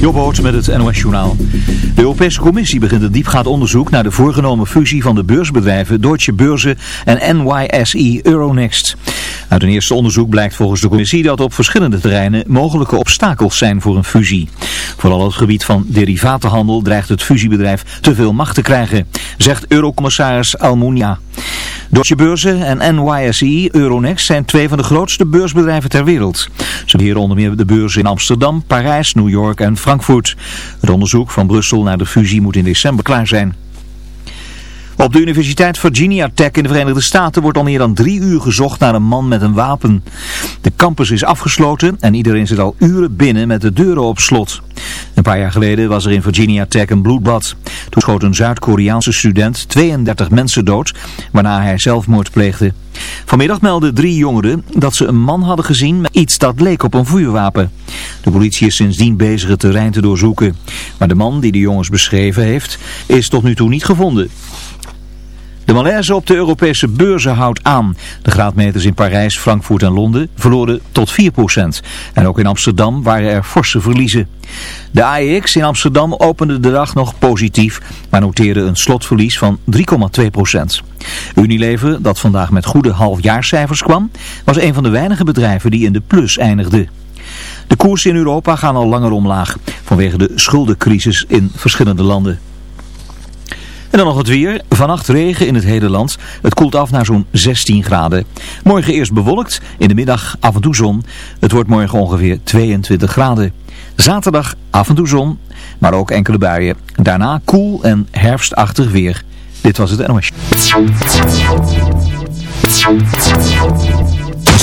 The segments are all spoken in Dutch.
Jobboot met het NOS Journaal. De Europese Commissie begint een diepgaand onderzoek naar de voorgenomen fusie van de beursbedrijven Deutsche Börse en NYSE Euronext. Uit een eerste onderzoek blijkt volgens de Commissie dat op verschillende terreinen mogelijke obstakels zijn voor een fusie. Vooral op het gebied van derivatenhandel dreigt het fusiebedrijf te veel macht te krijgen, zegt Eurocommissaris Almunia. Deutsche Börse en NYSE Euronext zijn twee van de grootste beursbedrijven ter wereld. Ze beheren onder meer de beurzen in Amsterdam, Parijs, New York en Frankfurt. Het onderzoek van Brussel naar de fusie moet in december klaar zijn. Op de Universiteit Virginia Tech in de Verenigde Staten wordt al meer dan drie uur gezocht naar een man met een wapen. De campus is afgesloten en iedereen zit al uren binnen met de deuren op slot. Een paar jaar geleden was er in Virginia Tech een bloedbad. Toen schoot een Zuid-Koreaanse student 32 mensen dood, waarna hij zelfmoord pleegde. Vanmiddag meldden drie jongeren dat ze een man hadden gezien met iets dat leek op een vuurwapen. De politie is sindsdien bezig het terrein te doorzoeken. Maar de man die de jongens beschreven heeft, is tot nu toe niet gevonden. De malaise op de Europese beurzen houdt aan. De graadmeters in Parijs, Frankfurt en Londen verloren tot 4%. En ook in Amsterdam waren er forse verliezen. De AEX in Amsterdam opende de dag nog positief, maar noteerde een slotverlies van 3,2%. Unilever, dat vandaag met goede halfjaarcijfers kwam, was een van de weinige bedrijven die in de plus eindigde. De koersen in Europa gaan al langer omlaag, vanwege de schuldencrisis in verschillende landen. En dan nog het weer. Vannacht regen in het hele land. Het koelt af naar zo'n 16 graden. Morgen eerst bewolkt. In de middag af en toe zon. Het wordt morgen ongeveer 22 graden. Zaterdag af en toe zon. Maar ook enkele buien. Daarna koel en herfstachtig weer. Dit was het NOS.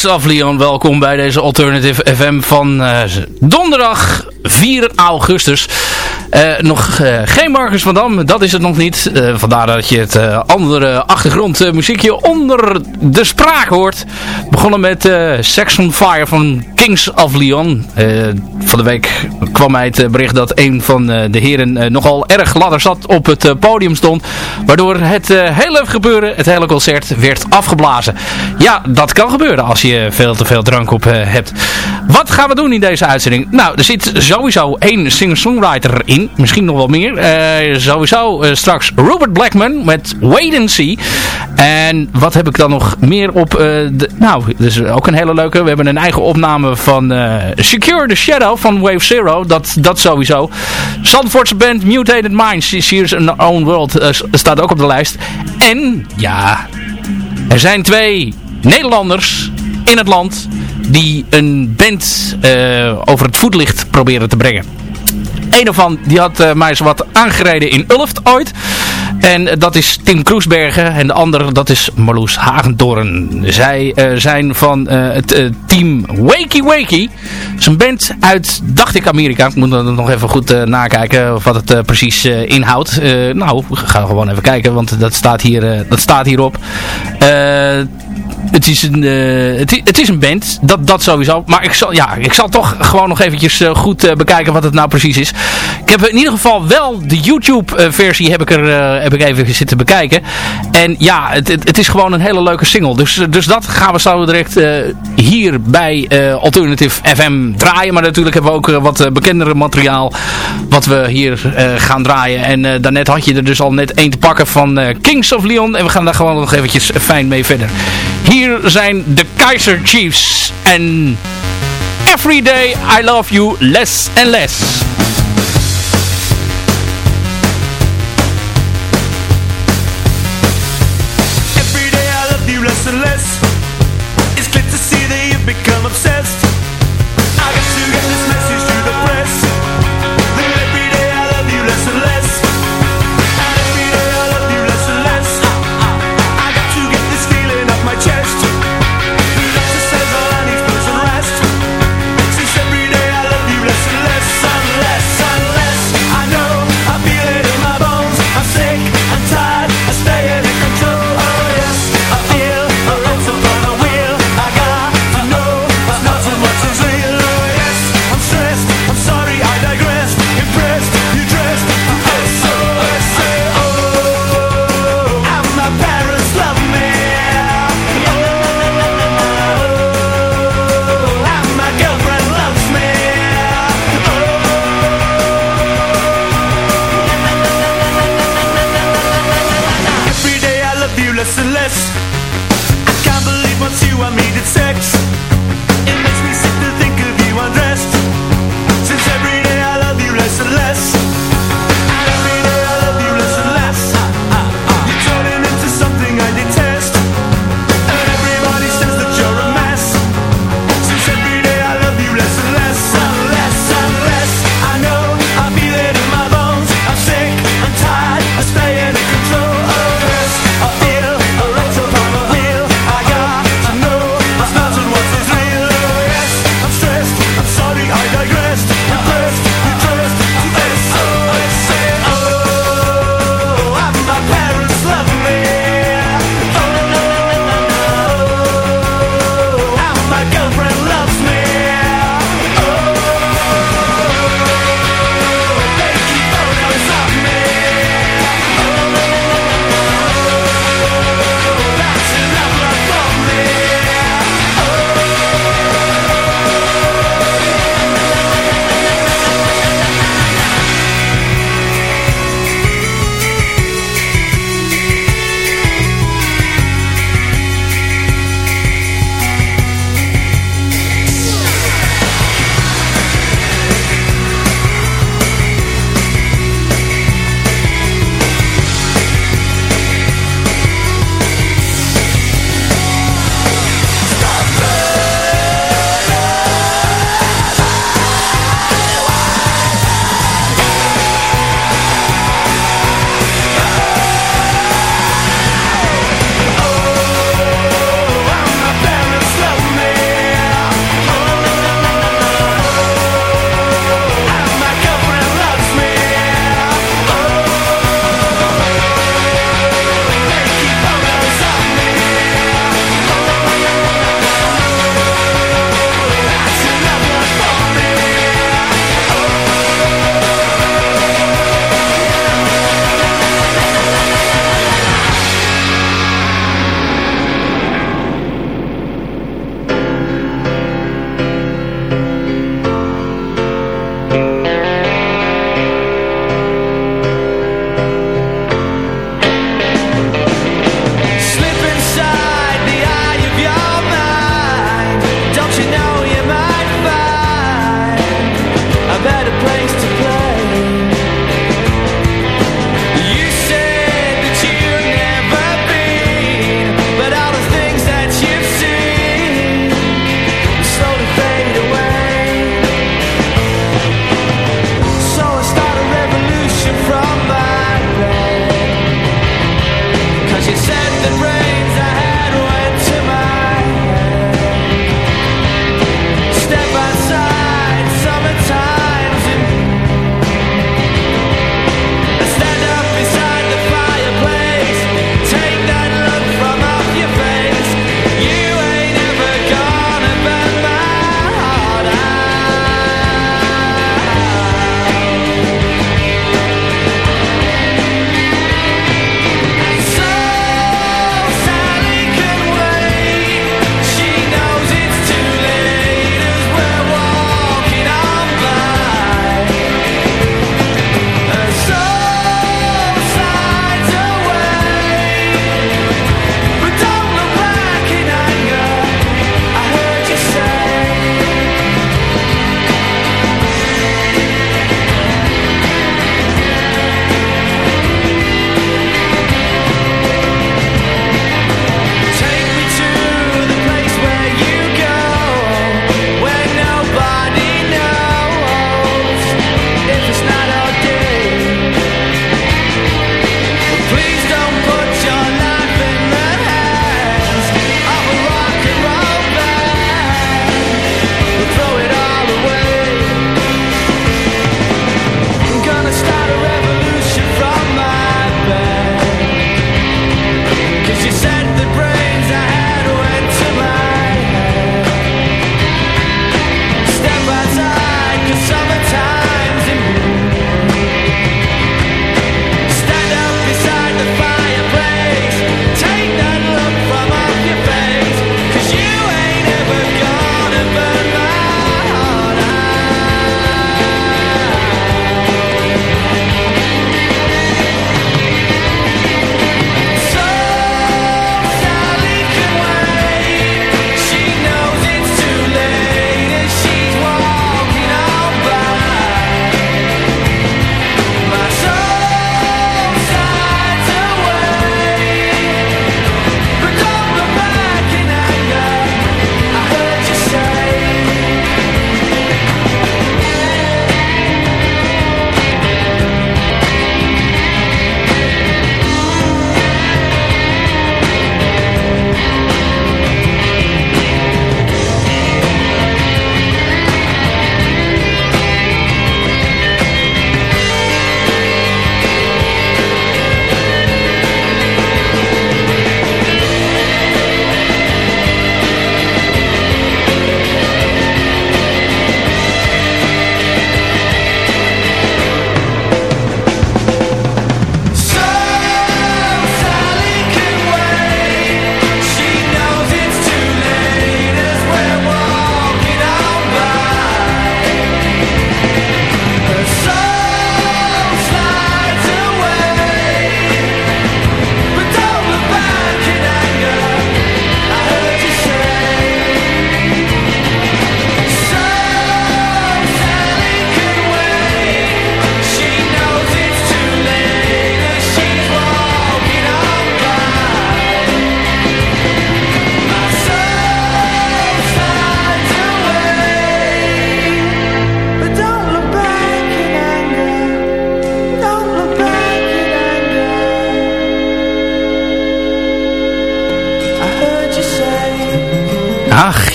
Kings of Leon, welkom bij deze Alternative FM van uh, donderdag 4 augustus. Uh, nog uh, geen Marcus van Dam, dat is het nog niet. vandaar dat je het andere achtergrondmuziekje onder de spraak hoort. Begonnen met Sex on Fire van Kings of Leon. van de week kwam mij het bericht dat een van de heren nogal erg ladder zat op het podium stond. Waardoor het hele gebeuren, het hele concert, werd afgeblazen. Ja, dat kan gebeuren als je veel te veel drank op hebt. Wat gaan we doen in deze uitzending? Nou, er zit sowieso één singer-songwriter in. Misschien nog wel meer. Uh, sowieso uh, straks Robert Blackman met Wait and See. En wat heb ik dan nog meer op... de, nou, dus ook een hele leuke. We hebben een eigen opname van Secure the Shadow van Wave Zero. Dat, dat sowieso. Zandvoortse band Mutated Minds. She's in Own World staat ook op de lijst. En, ja... Er zijn twee Nederlanders in het land die een band uh, over het voetlicht proberen te brengen. Een daarvan die had uh, mij zo wat aangereden in Ulft ooit. En dat is Tim Kroesbergen. En de andere dat is Marloes Hagendoorn. Zij zijn van het team Wakey Wakey. Dat is een band uit, dacht ik, Amerika. Ik moet nog even goed nakijken wat het precies inhoudt. nou, we gaan gewoon even kijken, want dat staat, hier, dat staat hierop het is een, uh, het, is een band, dat, dat sowieso. Maar ik zal, ja, ik zal toch gewoon nog eventjes uh, goed uh, bekijken wat het nou precies is. Ik heb in ieder geval wel de YouTube versie heb ik er heb ik even zitten bekijken. En ja, het, het, het, is gewoon een hele leuke single. Dus, dus dat gaan we zo direct hier bij Alternative FM draaien. Maar natuurlijk hebben we ook wat bekendere materiaal wat we hier gaan draaien. En daarnet had je er dus al net één te pakken van Kings of Leon. En we gaan daar gewoon nog eventjes fijn mee verder. Hier zijn de Kaiser Chiefs en Every Day I Love You Less and Less.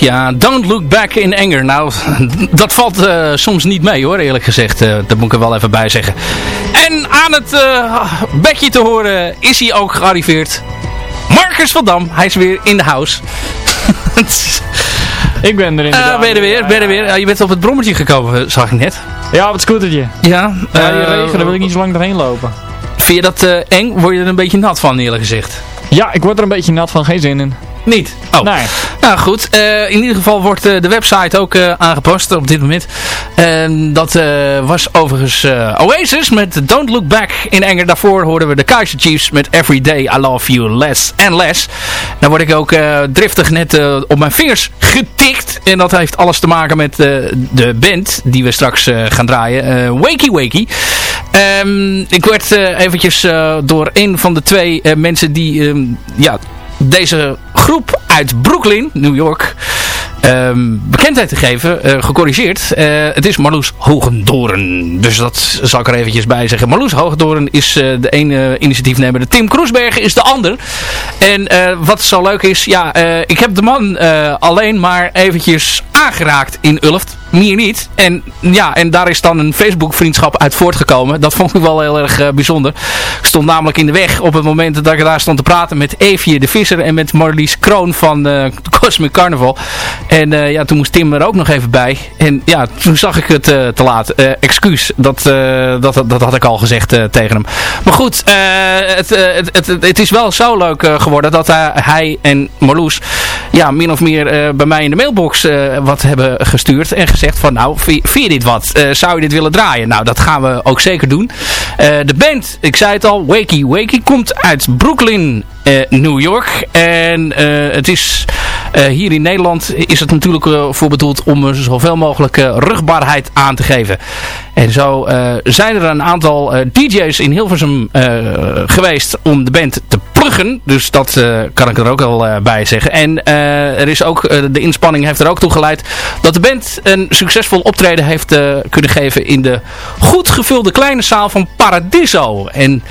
Ja, don't look back in anger. Nou, dat valt uh, soms niet mee hoor, eerlijk gezegd. Uh, dat moet ik er wel even bij zeggen. En aan het uh, bedje te horen is hij ook gearriveerd. Marcus van Dam, hij is weer in de house. ik ben er inderdaad. ben je er weer, ben er weer. Je bent op het brommertje gekomen, zag ik net. Ja, op het scootertje. Ja. Ja, die regen, daar wil ik niet zo lang doorheen lopen. Vind je dat eng? Word je er een beetje nat van, eerlijk gezegd? Ja, ik word er een beetje nat van. Geen zin in. Niet? Oh. Nee. Nou goed, uh, in ieder geval wordt uh, de website ook uh, aangepast op dit moment. En dat was overigens Oasis met Don't Look Back in Anger. Daarvoor hoorden we de Kaiser Chiefs met Every Day I Love You Less and Less. Dan word ik ook driftig net op mijn vingers getikt. En dat heeft alles te maken met de band die we straks gaan draaien. Wakey Wakey. Um, ik werd eventjes door een van de twee mensen die um, ja, deze groep uit Brooklyn, New York, um, bekendheid te geven, uh, gecorrigeerd. Uh, het is Marloes Hogendoren. Dus dat zal ik er eventjes bij zeggen. Marloes Hogendoren is uh, de ene initiatiefnemer. De Tim Kroesbergen is de ander. En wat zo leuk is, ja, ik heb de man alleen maar eventjes aangeraakt in Ulft. Meer niet. En ja, en daar is dan een Facebook vriendschap uit voortgekomen. Dat vond ik wel heel erg bijzonder. Ik stond namelijk in de weg op het moment dat ik daar stond te praten met Evie de Visser en met Marlies Kroon van Cosmic Carnival. En uh, ja, toen moest Tim er ook nog even bij. En ja, toen zag ik het te laat. Excuus, dat, dat, dat had ik al gezegd tegen hem. Maar goed, het, het, het, het, is wel zo leuk geworden dat hij en Marloes ja, min of meer bij mij in de mailbox wat hebben gestuurd. En gezegd van nou, vind je dit wat? zou je dit willen draaien? Nou, dat gaan we ook zeker doen. de band, ik zei het al, Wakey Wakey, komt uit Brooklyn, New York. En het is hier in Nederland is het natuurlijk voor bedoeld om zoveel mogelijk rugbaarheid aan te geven. En zo zijn er een aantal DJ's in Hilversum geweest om de band te pluggen. Dus dat kan ik er ook al bij zeggen. En er is ook, de inspanning heeft er ook toe geleid dat de band een succesvol optreden heeft kunnen geven in de goed gevulde kleine zaal van Paradiso. En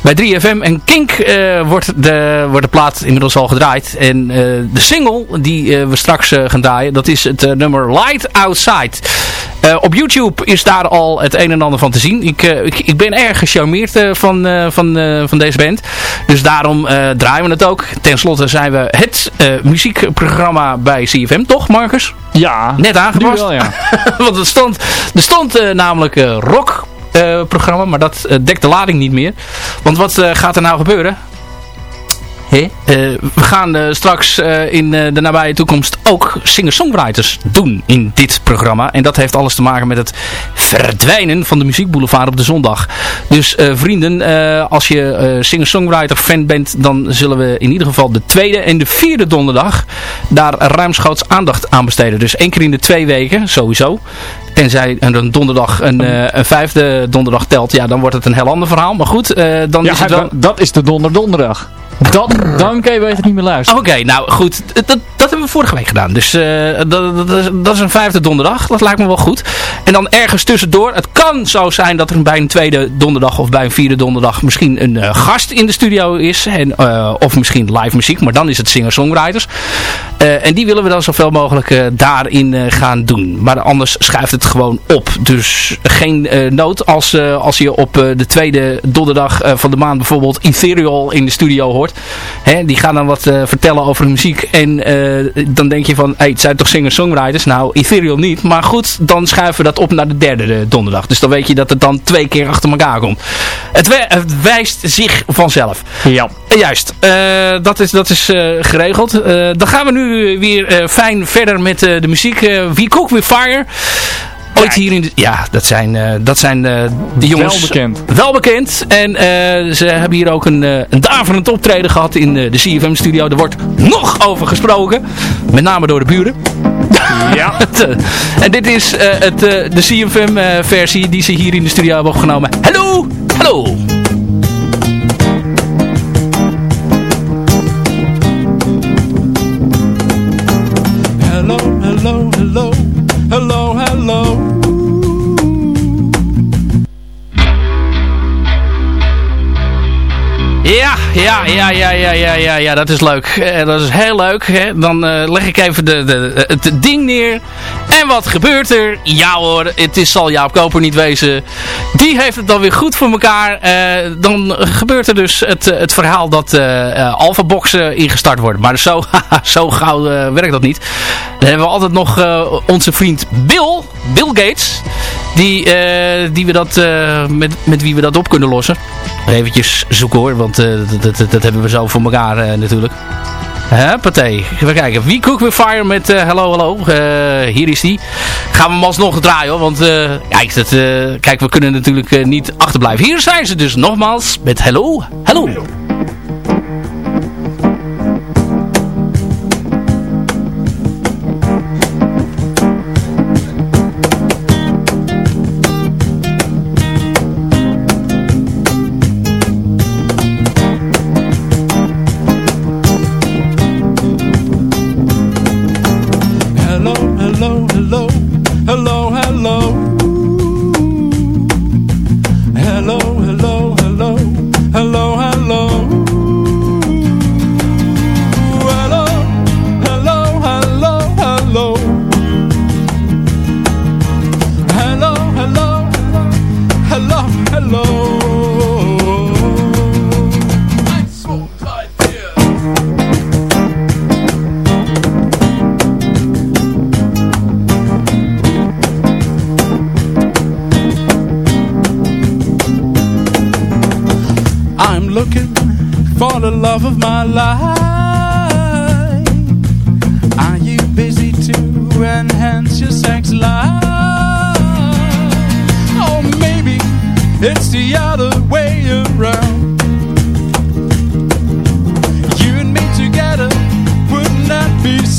bij 3FM en Kink wordt, de, wordt de plaat inmiddels al gedraaid. En de single die we straks gaan draaien. Dat is het uh, nummer Light Outside. Uh, op YouTube is daar al het een en ander van te zien. Ik, uh, ik, ik, ben erg gecharmeerd van, van, van deze band. Dus daarom draaien we het ook. Ten slotte zijn we het muziekprogramma bij CFM, toch Marcus? Ja. Net aangepast. Wel, ja. Want er stond, er stond namelijk rock programma, maar dat dekt de lading niet meer. Want wat gaat er nou gebeuren? Hey. Uh, we gaan uh, straks uh, in de nabije toekomst ook singer-songwriters doen in dit programma. En dat heeft alles te maken met het verdwijnen van de muziekboulevard op de zondag. Dus vrienden, als je singer-songwriter fan bent, dan zullen we in ieder geval de tweede en de vierde donderdag daar ruimschoots aandacht aan besteden. Dus één keer in de twee weken, sowieso. Tenzij een donderdag een, een vijfde donderdag telt, ja, dan wordt het een heel ander verhaal. Maar goed, dan ja, is het wel... Dat is de donder donderdag. Dan, dan kan je beter niet meer luisteren. Oké, nou goed. Dat, dat hebben we vorige week gedaan. Dus uh, dat, dat, is, een vijfde donderdag. Dat lijkt me wel goed. En dan ergens tussendoor. Het kan zo zijn dat er bij een tweede donderdag of bij een vierde donderdag misschien een uh, gast in de studio is. En, uh, of misschien live muziek. Maar dan is het singer-songwriters. en die willen we dan zoveel mogelijk daarin gaan doen. Maar anders schuift het gewoon op. Dus geen nood als, als je op de tweede donderdag van de maand bijvoorbeeld Ethereal in de studio hoort. Hè, die gaan dan wat uh, vertellen over de muziek. En uh, dan denk je van, hey, het zijn toch singer-songwriters? Nou, Ethereal niet. Maar goed, dan schuiven we dat op naar de derde de donderdag. Dus dan weet je dat het dan twee keer achter elkaar komt. Het, het wijst zich vanzelf. Ja. Juist. dat is, dat is geregeld. dan gaan we nu weer fijn verder met de muziek. We Cook With Fire ooit hier in de... Ja, dat zijn, uh, dat zijn uh, de jongens... Wel bekend. Wel bekend. En uh, ze hebben hier ook een, een daverend optreden gehad in de CFM-studio. Er wordt nog over gesproken. Met name door de buren. Ja. en dit is het, de CFM-versie die ze hier in de studio hebben opgenomen. Hallo! Hallo! Hello, hello, hello, hello, Ja, Ja, ja, ja, ja, ja, dat is leuk. Eh, dat is heel leuk. Hè? Dan eh, leg ik even de, de, het ding neer. En wat gebeurt er? Ja hoor, het is, zal Jaap Koper niet wezen. Die heeft het dan weer goed voor elkaar. Eh, dan gebeurt er dus het, het verhaal dat uh, Alpha Boxen ingestart worden. Maar zo, zo gauw werkt dat niet. Dan hebben we altijd nog onze vriend Bill, Bill Gates. Die, die we dat, met, met wie we dat op kunnen lossen. Eventjes zoeken hoor, want dat, dat, dat, hebben we zo voor elkaar natuurlijk. Huppatee. Even kijken. Wie Cook with Fire met uh, Hello Hello. Hier is die. Gaan we hem alsnog draaien hoor. Want kijk, dat, kijk, we kunnen natuurlijk niet achterblijven. Hier zijn ze dus nogmaals met Hello Hello.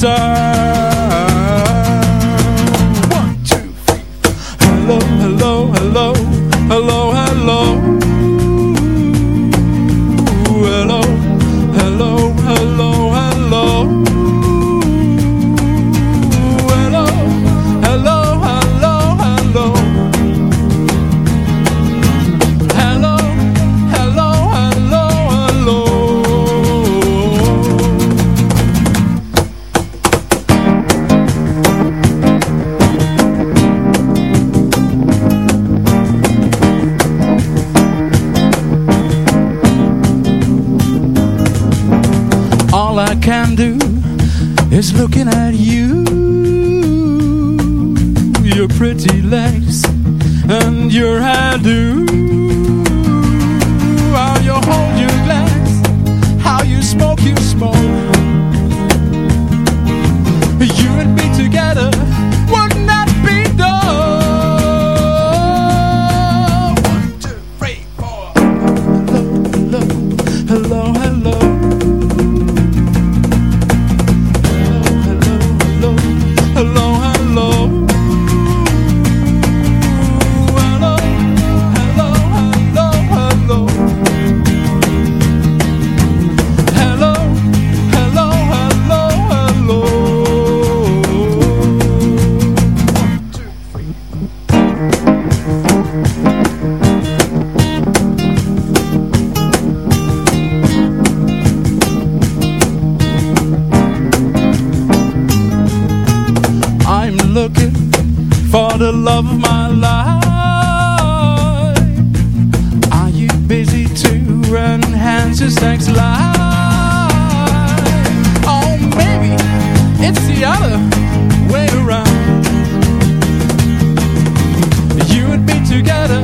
star. Are you busy to run hands your sex life? Oh, it's the other way around. You together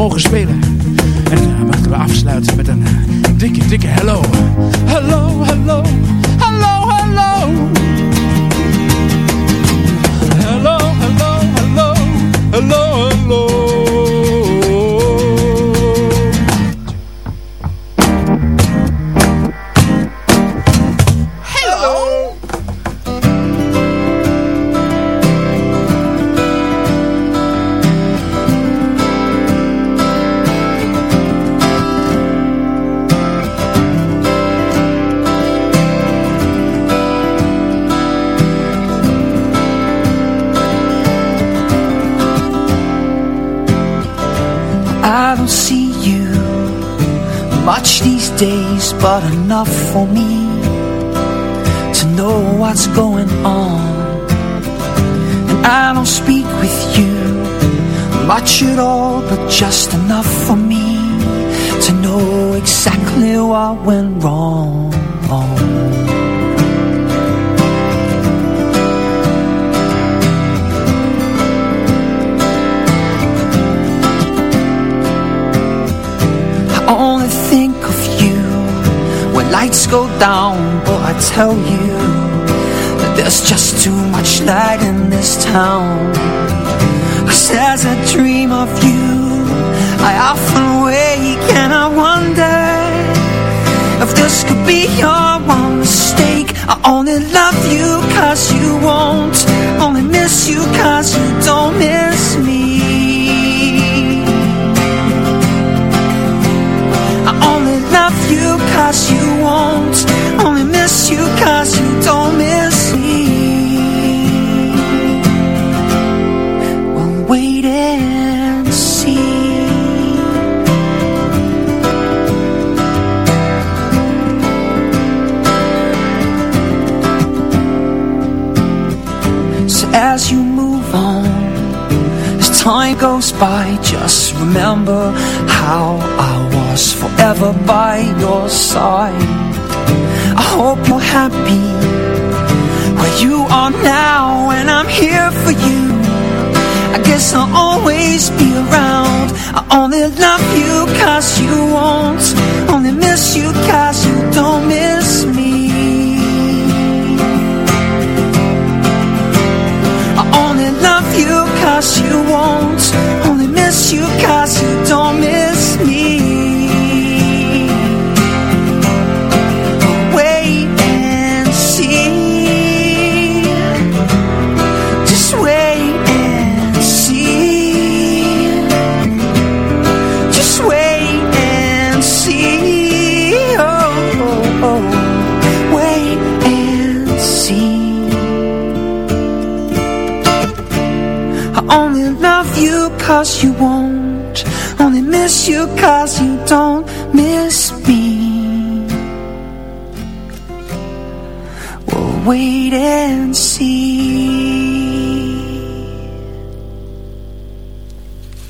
Mogen spelen. En uh, laten we afsluiten met een eh, dikke, dikke. Hello, but enough for me to know what's going on. And I don't speak with you much at all, but just enough for me to know exactly what went wrong. Lights go down, but I tell you that there's just too much light in this town. Cause as I dream of you, I often wake and I wonder if this could be your one mistake. I only love you cause you won't, only miss you cause you don't miss me. Love you cause you won't Only miss you cause you don't miss me. Well, wait and see. So as you move on as time goes by, just remember how I forever by your side. I hope you're happy where you are now, and I'm here for you. I guess I'll always be around. I only love you cause you won't, only miss you cause you don't miss me. I only love you cause you won't Only miss you cause you don't miss cause you won't. Only miss you cause you don't miss me. We'll wait and see.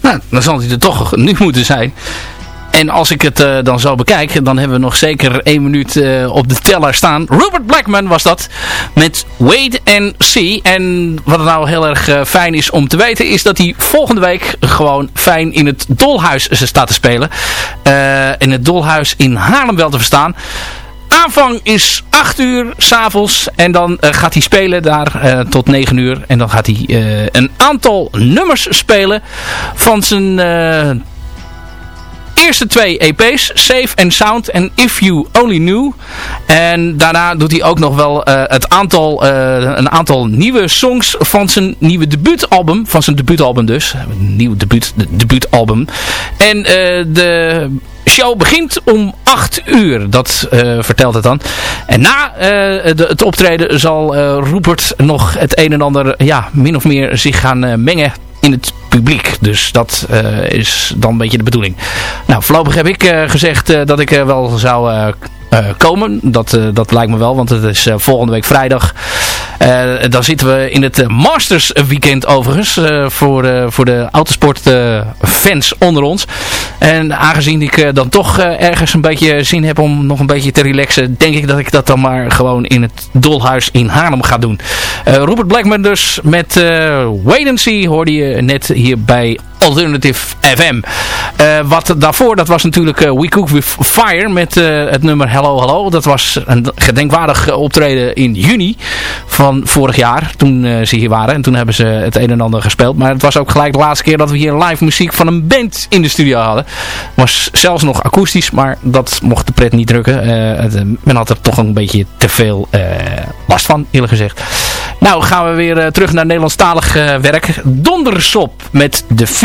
Nou, dan zal hij er toch nu moeten zijn. En als ik het eh, dan zo bekijk, dan hebben we nog zeker één minuut eh, op de teller staan. Rupert Blackman was dat, met Wait and See. En wat nou heel erg eh, fijn is om te weten, is dat hij volgende week gewoon fijn in het Dolhuis staat te spelen. In het Dolhuis in Haarlem wel te verstaan. Aanvang is 8 uur s'avonds en dan gaat hij spelen daar tot 9 uur. En dan gaat hij een aantal nummers spelen van zijn eerste twee EP's, Safe and Sound en If You Only Knew. En daarna doet hij ook nog wel eh, het aantal, eh, een aantal nieuwe songs van zijn nieuwe debuutalbum. Van zijn debuutalbum dus. Nieuw debuut, de, debuutalbum. En eh, de show begint om 8 uur. Dat vertelt het dan. En na het optreden zal Rupert nog het een en ander ja, min of meer zich gaan mengen in het publiek. Dus dat is dan een beetje de bedoeling. Nou, voorlopig heb ik gezegd dat ik wel zou komen. Dat, uh, dat lijkt me wel, want het is uh, volgende week vrijdag. dan zitten we in het Masters weekend overigens. voor, voor de autosport fans onder ons. En aangezien ik dan toch ergens een beetje zin heb om nog een beetje te relaxen. Denk ik dat ik dat dan maar gewoon in het Dolhuis in Haarlem ga doen. Robert Blackman dus met Wait and See hoorde je net hier bij Alternative FM. Uh, wat daarvoor, dat was natuurlijk uh, We Cook With Fire met uh, het nummer Hello Hello. Dat was een gedenkwaardig optreden in juni van vorig jaar, toen ze hier waren. En toen hebben ze het een en ander gespeeld. Maar het was ook gelijk de laatste keer dat we hier live muziek van een band in de studio hadden. Was zelfs nog akoestisch, maar dat mocht de pret niet drukken. Men had er toch een beetje te veel last van, eerlijk gezegd. Nou gaan we weer terug naar Nederlandstalig werk. Dondersop met de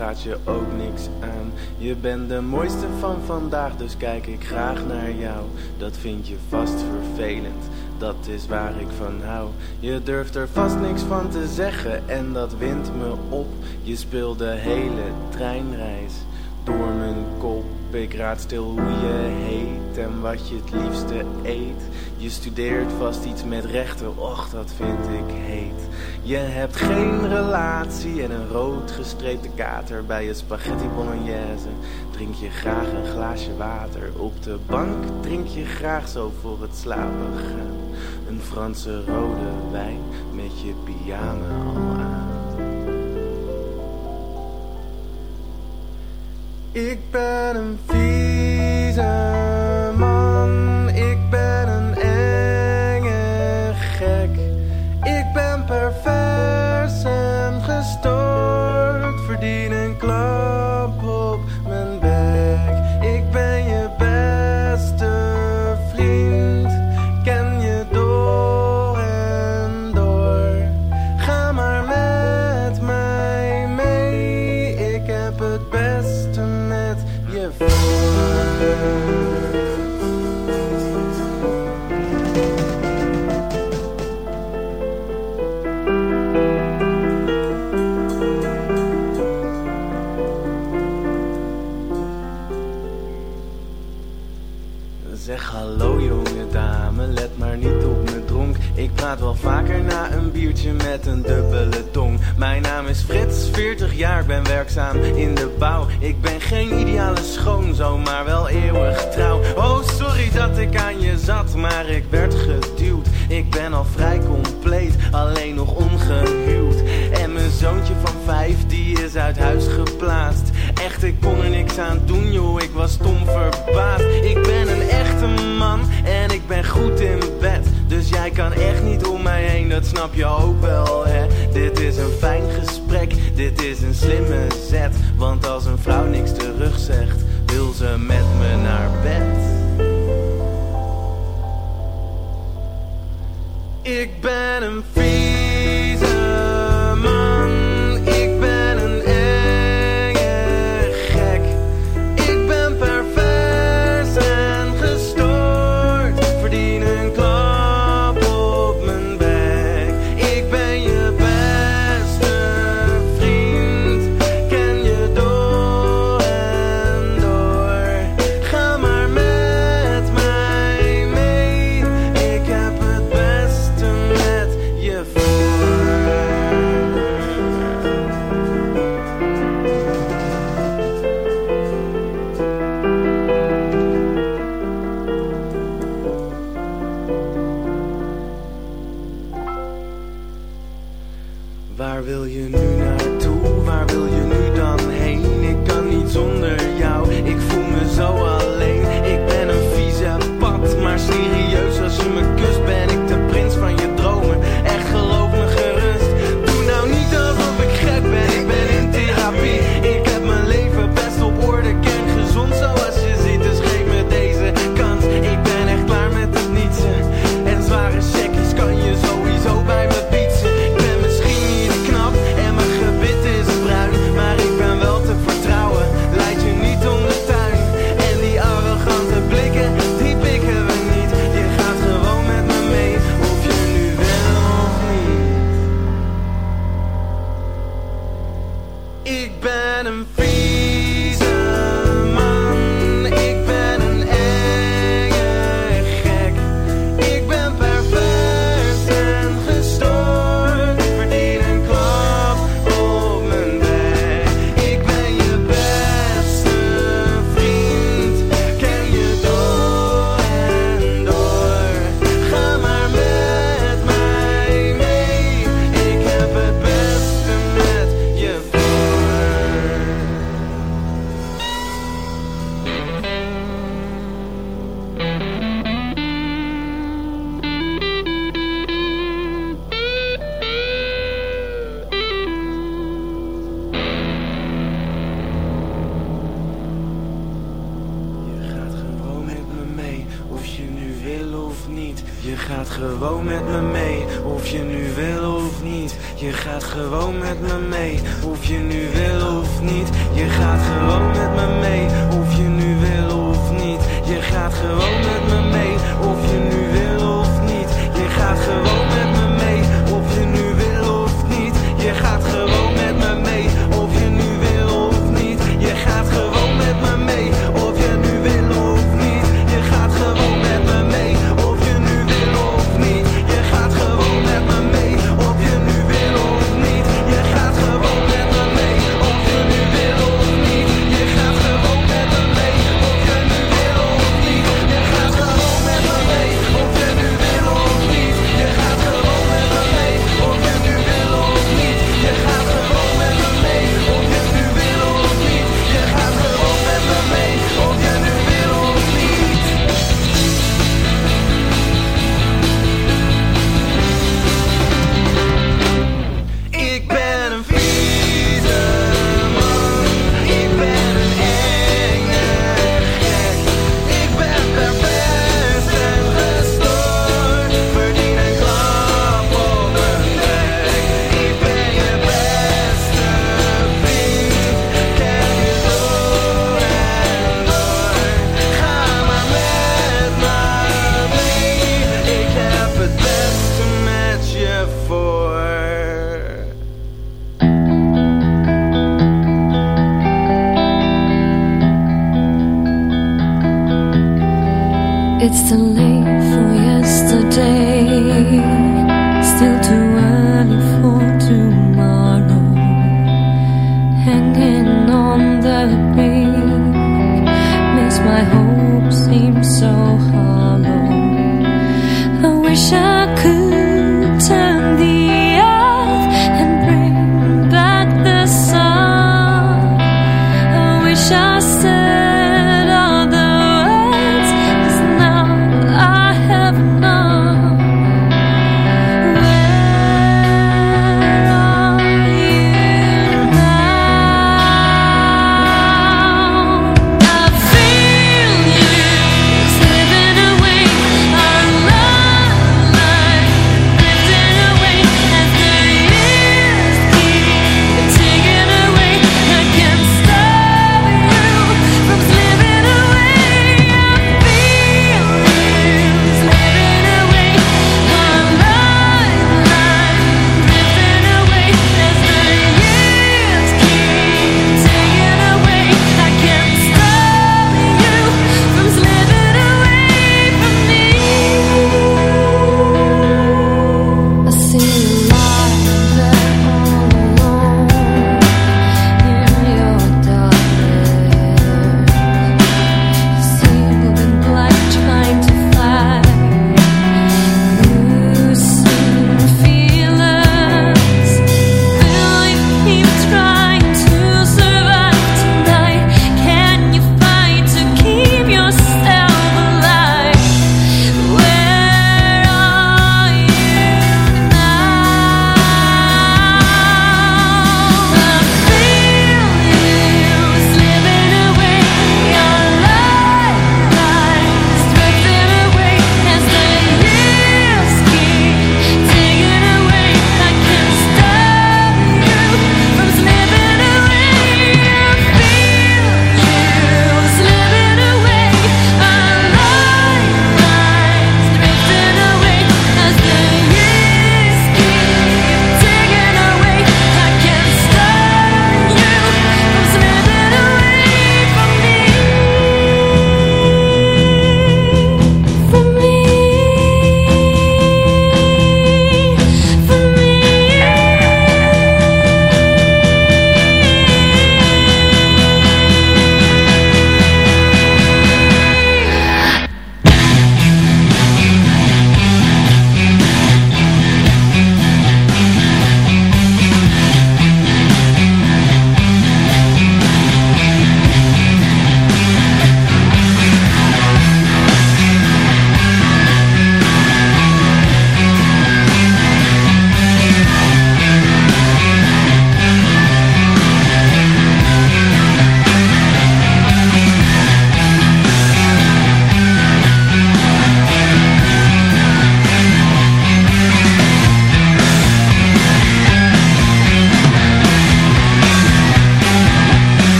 gaat je ook niks aan. Je bent de mooiste van vandaag, dus kijk ik graag naar jou. Dat vind je vast vervelend, dat is waar ik van hou. Je durft er vast niks van te zeggen en dat wint me op. Je speelt de hele treinreis door mijn kop. Ik raad stil hoe je heet en wat je het liefste eet. Je studeert vast iets met rechten, och dat vind ik heet. Je hebt geen relatie en een rood gestreepte kater bij je spaghetti bolognese. Drink je graag een glaasje water op de bank, drink je graag zo voor het slapen gaan. Een Franse rode wijn met je pyjama al aan. Ik ben een vieze man, met een dubbele tong. Mijn naam is Frits, 40 jaar, ben werkzaam in de bouw. Ik ben geen ideale schoonzoon, maar wel eeuwig trouw. Oh, sorry dat ik aan je zat, maar ik werd geduwd. Ik ben al vrij compleet, alleen nog ongehuwd. En mijn zoontje van vijf, die is uit huis geplaatst. Echt, ik kon er niks aan doen, joh, ik was stom verbaasd. Ik ben een echte man en ik ben goed in bed. Dus jij kan echt niet om mij heen, dat snap je ook wel, hè. Dit is een fijn gesprek, dit is een slimme zet. Want als een vrouw niks terug zegt, wil ze met me naar bed. Ik ben een vieze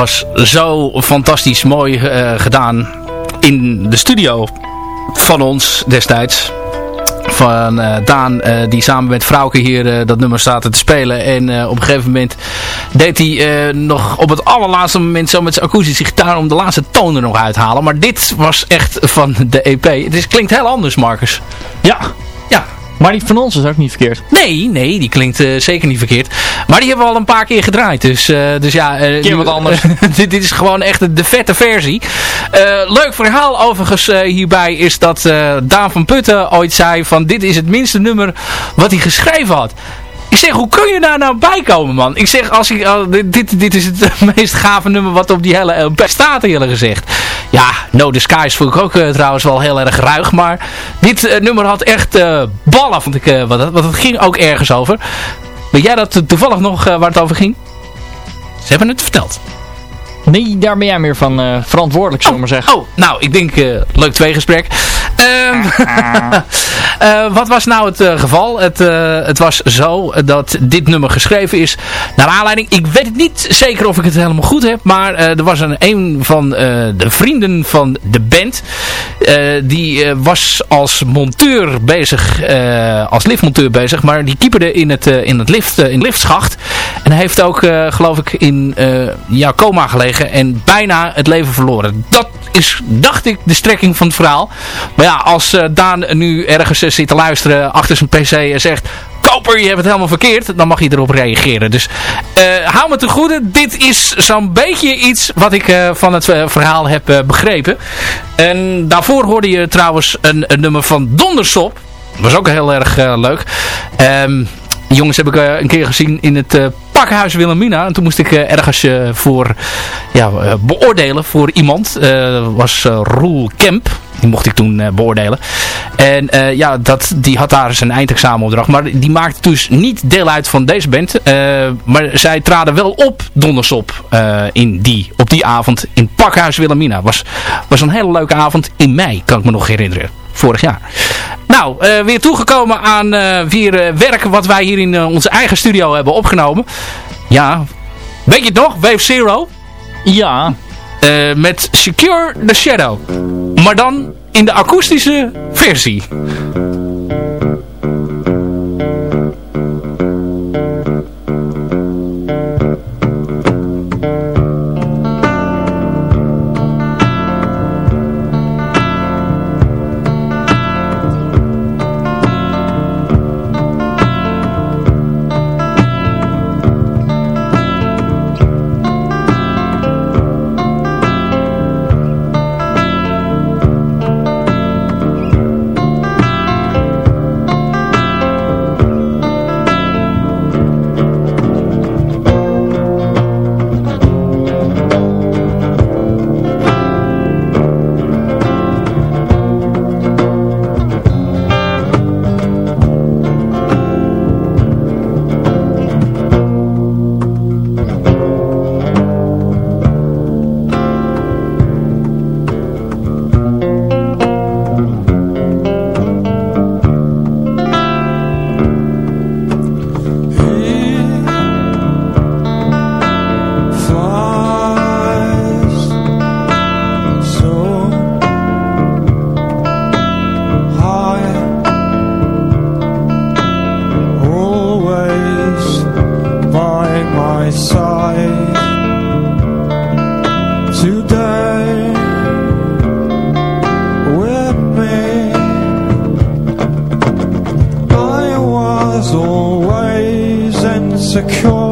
was zo fantastisch mooi eh, gedaan in de studio van ons destijds. Van eh, Daan, eh, die samen met Frauke hier dat nummer staat te spelen. En op een gegeven moment deed hij nog op het allerlaatste moment zo met zijn akoestische gitaar om de laatste toon er nog uit te halen. Maar dit was echt van de EP. Het is, klinkt heel anders, Marcus. Ja, maar die van ons is ook niet verkeerd. Nee, nee, die klinkt eh, zeker niet verkeerd. Maar die hebben we al een paar keer gedraaid. Dus, eh, dus ja... Keer nu- wat anders. dit, dit is gewoon echt de, de vette versie. Leuk verhaal overigens hierbij is dat Daan van Putten ooit zei van dit is het minste nummer wat hij geschreven had. Ik zeg, hoe kun je daar nou bij komen, man? Ik zeg, als ik, dit, dit, dit is het meest gave nummer wat op die hele LP staat, eerlijk gezegd. Ja, No Disguise vond ik ook eh, trouwens wel heel erg ruig. Maar dit eh, nummer had echt eh, ballen, vond ik. eh, want, want het ging ook ergens over. Weet jij dat toevallig nog eh, waar het over ging? Ze hebben het verteld. Nee, daar ben jij meer van eh, verantwoordelijk, zullen we maar zeggen. Oh, nou, ik denk, eh, leuk tweegesprek. Eh, wat was nou het geval? Het, het was zo dat dit nummer geschreven is naar aanleiding. Ik weet het niet zeker of ik het helemaal goed heb. Maar er was een, een van de vrienden van de band. die was als monteur bezig. als liftmonteur bezig. Maar die keeperde in het, in het lift, in liftschacht. En hij heeft ook, geloof ik, in ja, coma gelegen. En bijna het leven verloren. Dat is, dacht ik, de strekking van het verhaal. Maar ja, als eh, Daan nu ergens eh, zit te luisteren achter zijn pc en zegt... Koper, je hebt het helemaal verkeerd. Dan mag je erop reageren. Dus eh, hou me te goede. Dit is zo'n beetje iets wat ik van het verhaal heb begrepen. En daarvoor hoorde je trouwens een, nummer van Dondersop. Was ook heel erg leuk. Ehm, jongens heb ik eh, een keer gezien in het eh, pakhuis Wilhelmina. En toen moest ik eh, ergens voor ja, beoordelen voor iemand. Dat was Roel Kemp. Die mocht ik toen beoordelen. En ja, dat, die had daar zijn eindexamenopdracht. Maar die maakte dus niet deel uit van deze band. Maar zij traden wel op dondersop in die, op die avond in Pakhuis Wilhelmina. Was, was een hele leuke avond in mei, kan ik me nog herinneren. Vorig jaar. Nou, eh, weer toegekomen aan eh, weer eh, werk wat wij hier in eh, onze eigen studio hebben opgenomen. Ja, weet je het nog? Wave Zero. Ja, Eh, met Secure the Shadow. Maar dan in de akoestische versie. secure.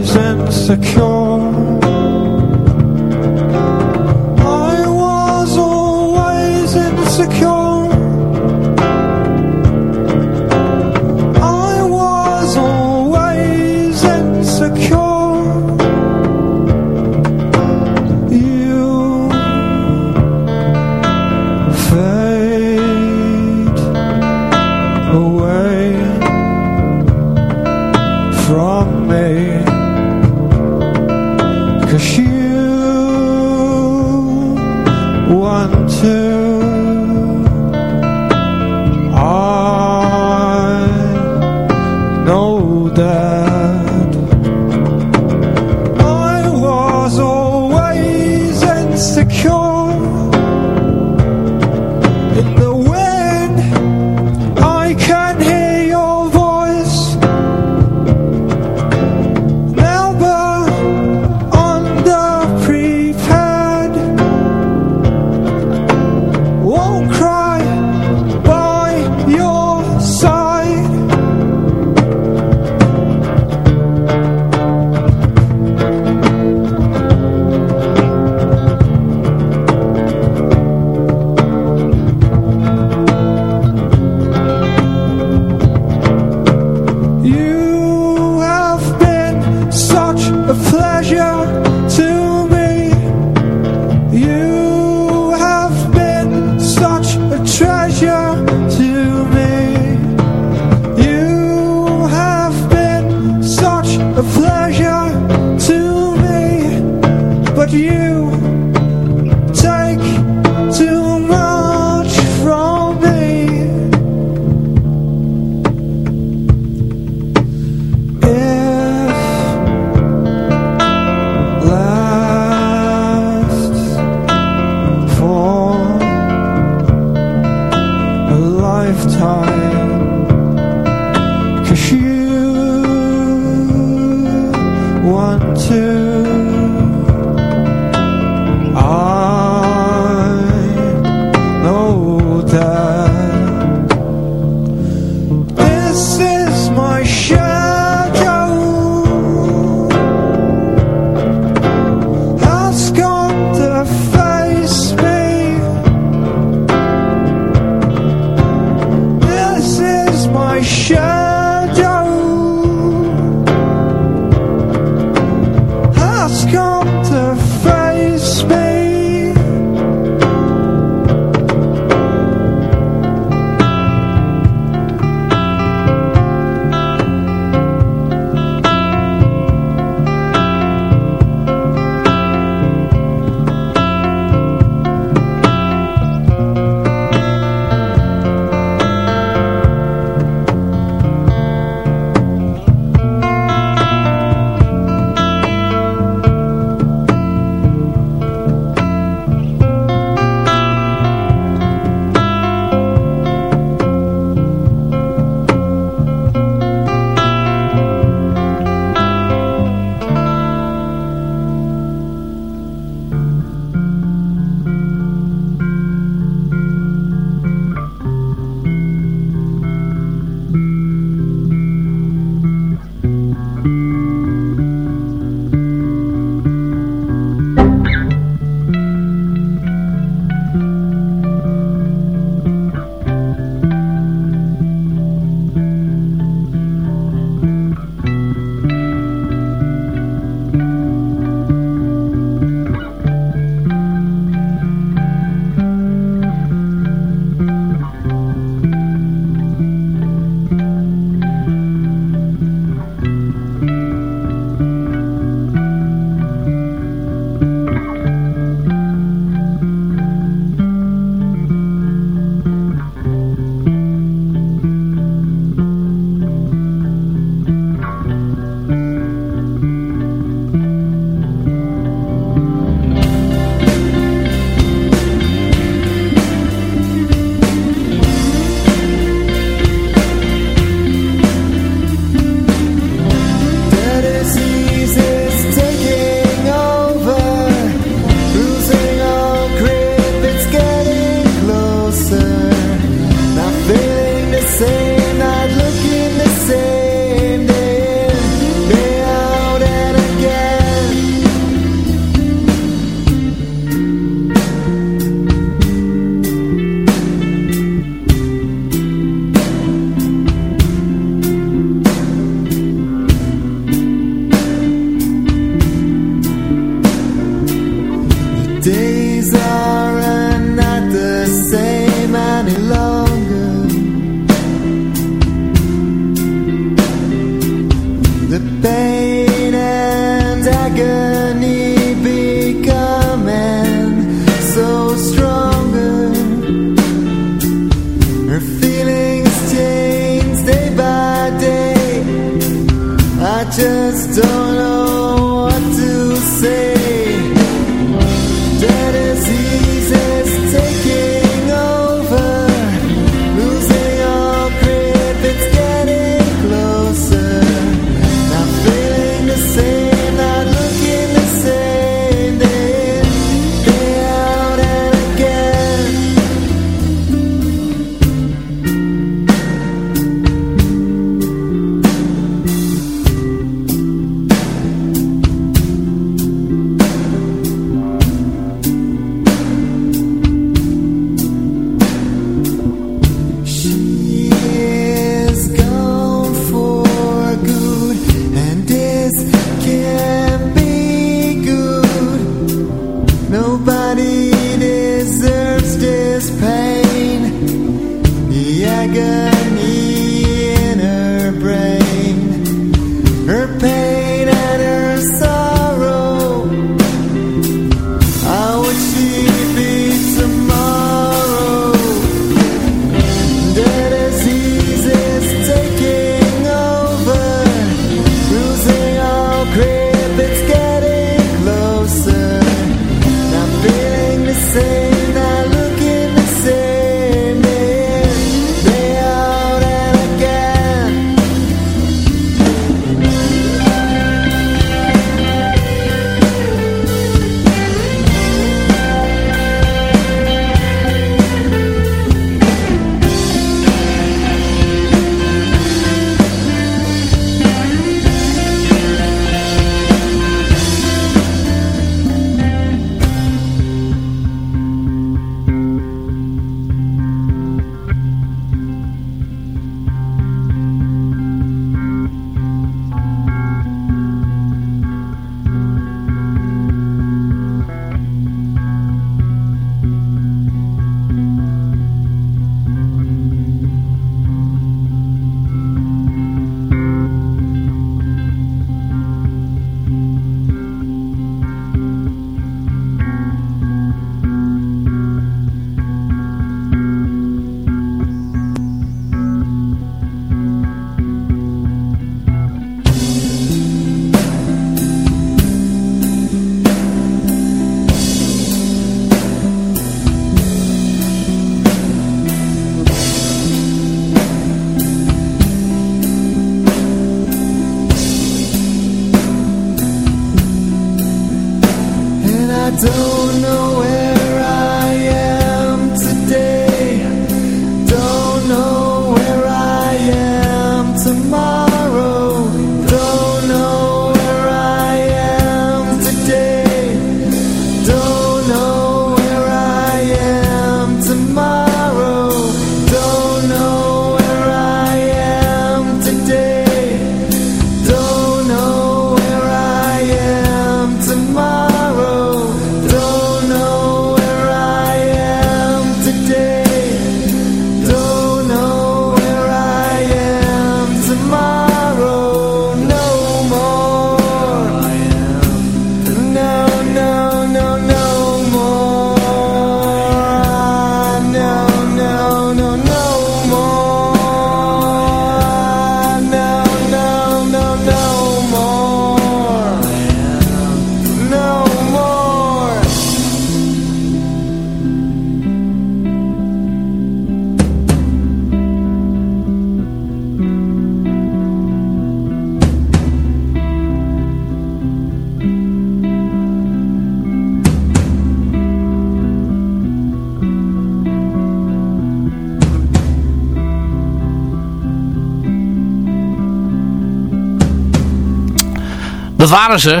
waren ze,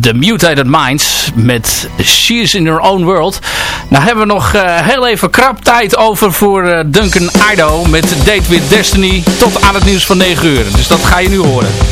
The Mutated Minds, met She's in Her Own World. Nou hebben we nog eh, heel even krap tijd over voor eh, Duncan Ido met Date with Destiny tot aan het nieuws van 9 uur. Dus dat ga je nu horen.